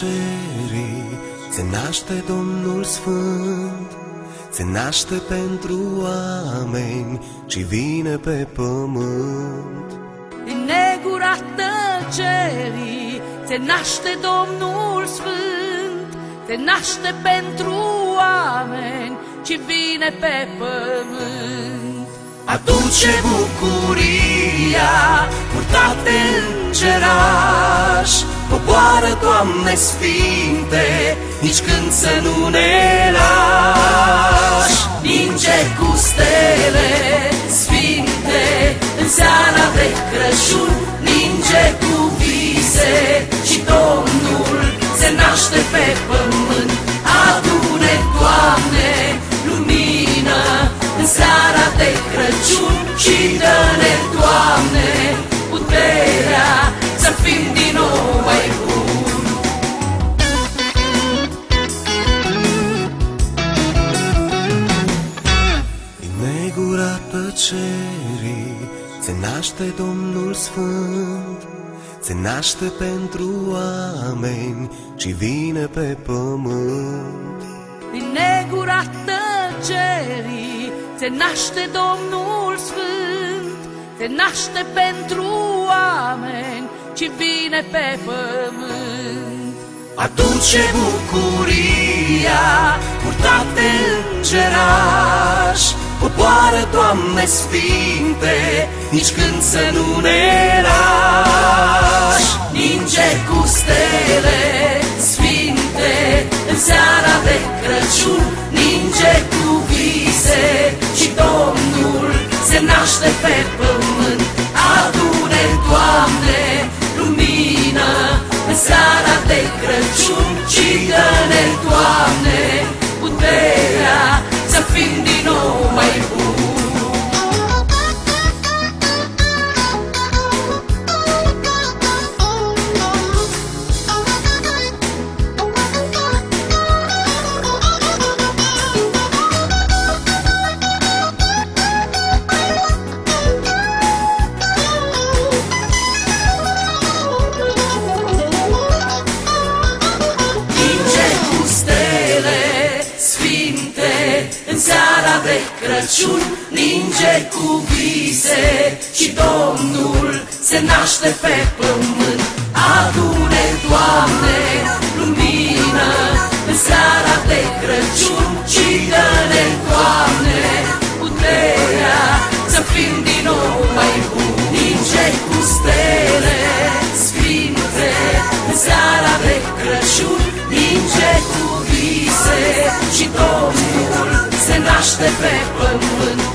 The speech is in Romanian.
negura tăcerii se naște Domnul Sfânt, se naște pentru oameni și vine pe pământ. Din negura tăcerii se naște Domnul Sfânt, se naște pentru oameni și vine pe pământ. Aduce bucuria purtate în ceraș, Poboară, Doamne Sfinte, nici când să nu ne lași. Ninge cu stele sfinte în seara de Crăciun, ninge cu vise și Domnul se naște pe pământ. Adune, Doamne, lumină în seara de Crăciun și dă-ne, Doamne, puterea să fim din nou mai Din negura tăcerii se naște Domnul Sfânt, se naște pentru oameni și vine pe pământ. Din negura tăcerii se naște Domnul Sfânt, se naște pentru oameni și vine pe pământ. Aduce bucuria Poboară, Doamne Sfinte, nici când să nu ne lași. Ninge cu stele sfinte în seara de Crăciun, ninge cu vise și Domnul se naște pe pământ. Adune, Doamne, lumină în seara de Crăciun în seara de Crăciun, ninge cu vise și Domnul se naște pe pământ. Cu vise și Domnul se naște pe pământ.